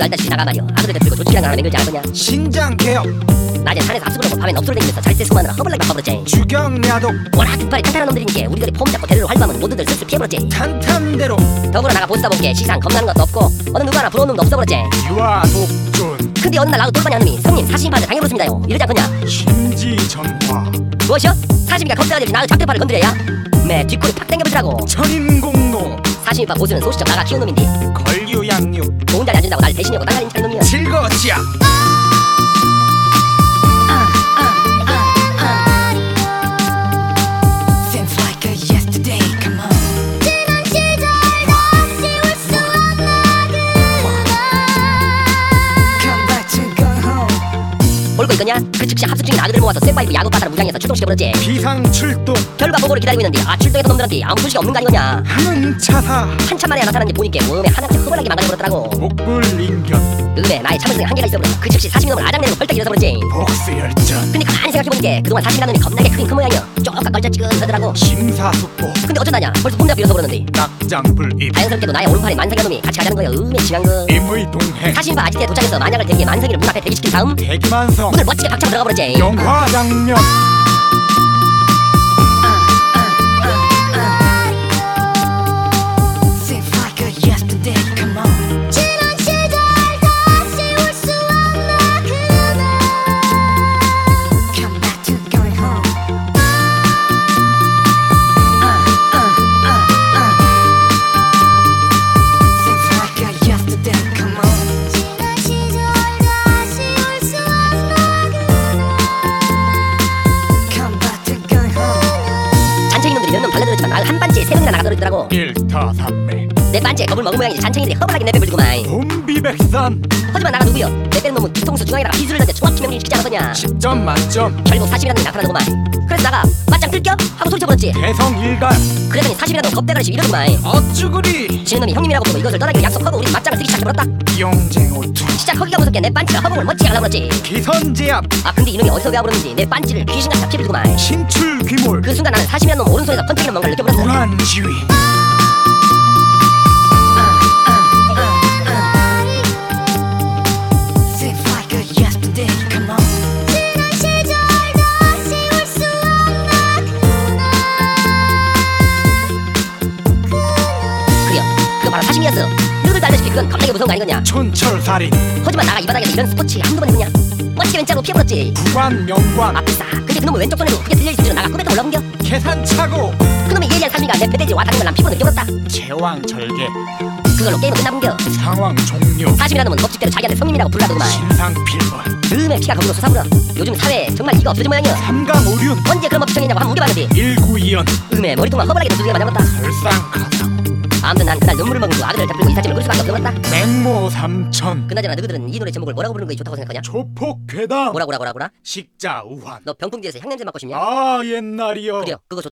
너희들도 알다시피 나가 말이오 아그들 들고 조직이랑 하나 맹글지 않았거냐? 신장 개혁. 낮엔 산에서 압수를 하고 밤엔 엎드려 다니면서 잘세 수만으로 허벌나게 바빠버렸지. 주경야독. 워낙 등팔이 탄탄한 놈들이니까 우리 들이 폼 잡고 대를 활보하면 모두들 슬슬 피해버렸지. 탄탄대로. 더불어 나가 보스다 본게 시상 겁나는 것도 없고 어느 누구 하나 부러운 놈도 없어버렸지. 유아 독존. 근데 어느 날 나도 돌반이 한 놈이 성님 사신파한테 당해버렸습니다요 이러지 않겠냐? 심지전화. 무엇이요? 사심이가 겁대가지고 나의 작대파를 건드려야? 매 뒷골이 팍 당겨버리라고. 천인공노 사심이파 보스는 소시적 나가 키운 놈인데 걸류양육 좋은 자리 앉은다고 날 대신하고 나가린 차린 놈이야 go home. 볼거 있거냐? 그 즉시 합숙 중인 아그들 모아서 쇠파이프 야구 바타를 무장해서 출동시켜버렸지. 비상 출동. 결과 보고를 기다리고 있는데 아 출동했던 놈들한테 아무 소식이 없는 거 아니겠냐. 하는 차사. 한참 만에 나타난 게 보니까 몸에 하나씩 허벌나게 망가져버렸더라고. 복불인견. 음에 나의 참을성에 한계가 있어버려 그 즉시 사심이 놈을 아장내고 벌떡 일어서버렸지. 복수열전. 근데 가만히 생각해보니까 그동안 사심이라는 놈이 겁나게 크긴 큰 모양이야. 쪽각 걸쳐지근 하더라고. 심사숙고 근데 어쩌다냐. 벌써 폼잡 일어서버렸는데. 낙장불입. 자연스럽게도 나의 오른팔인 만상현 놈이 같이 가자는 거야. 음에 징한 거 임의 동행. 사신파 아지트에 도착해서 만약을 대기해 만성이를 문 앞에 대기시킨 다음. 대기만성. 문을 멋지게 박차고 들어가 버렸지 영화장면 달려들었지만 난한 반지에 세 명이나 나가 떨어지더라고. 일타삼매. 내 반지에 겁을 먹은 모양이지 잔챙이들이 허벌나게 내빼불더구만. 봄비백산. 하지만 나가 누구여? 내 빼는 놈은 뒤통수 중앙에다가 비수를 던져 정확히 명령시키지 않았더냐. 10점 만점. 결국 사심이라는 놈이 나타나는구만. 그래서 나가 맞짱 뜰겨? 하고 소리쳐버렸지. 대성일갈 그러더니 사심이라는 놈 겁대가리씩 이러더구만 어쭈구리. 지는 놈이 형님이라고 부르고 이것을 떠나기로 약속하고 우리 맞짱을 뜨기 시작해버렸다. 영쟁 오투 진짜 거기가 무섭게 내 반지가 허공을 멋지게 갈라버렸지. 기선제압. 아 근데 이놈이 어디서 배워버렸는지 내 반지를 귀신같이 잡히더구만. 신출 귀몰. 그 순간 나는 사심이라는 놈 오른손에서 번쩍이는 뭔가를 느껴버렸어 불안 지휘 그거 바로 사심이었어. 너희들도 알다시피 그건 겁나게 무서운 거 아니겠냐? 촌철살인. 하지만 나가 이 바닥에서 이런 스포츠 한두 번 해보냐? 멋지게 왼짝으로 피해버렸지. 구관 명관. 아싸. 근데 그놈의 왼쪽 손에도 크게 들려있을 줄은 나가 꿈에도 몰라본겨. 계산차고. 그놈의 예리한 사심이가? 내 배대지 와 닿는 걸난 피부로 느껴버렸다. 제왕 절개. 그걸로 게임은 끝나본겨. 상황 종료. 사심이라는 놈은 법칙대로 자기한테 성님이라고 부르라더구만. 신상필벌. 음에 피가 거기로 솟아불어. 요즘 사회에 정말 이가 없어진 모양이야 삼강 오륜. 언제 그런 법이 정했냐고 한번 물어봤는데. 일구이연. 음에 머리통만 허벌하게 두들겨 맞아봤다. 설상가상 아무튼 난 그날 눈물을 먹고 아들을 잡히고 이삿짐을 끌 수밖에 없었다 맹모 삼천 그나저나 너희들은 이 노래 제목을 뭐라고 부르는 것이 좋다고 생각하냐? 조폭괴담 뭐라 뭐라 뭐라 뭐라? 식자 우환 너 병풍 뒤에서 향냄새 맡고 싶냐? 아 옛날이여 그래요 그거 좋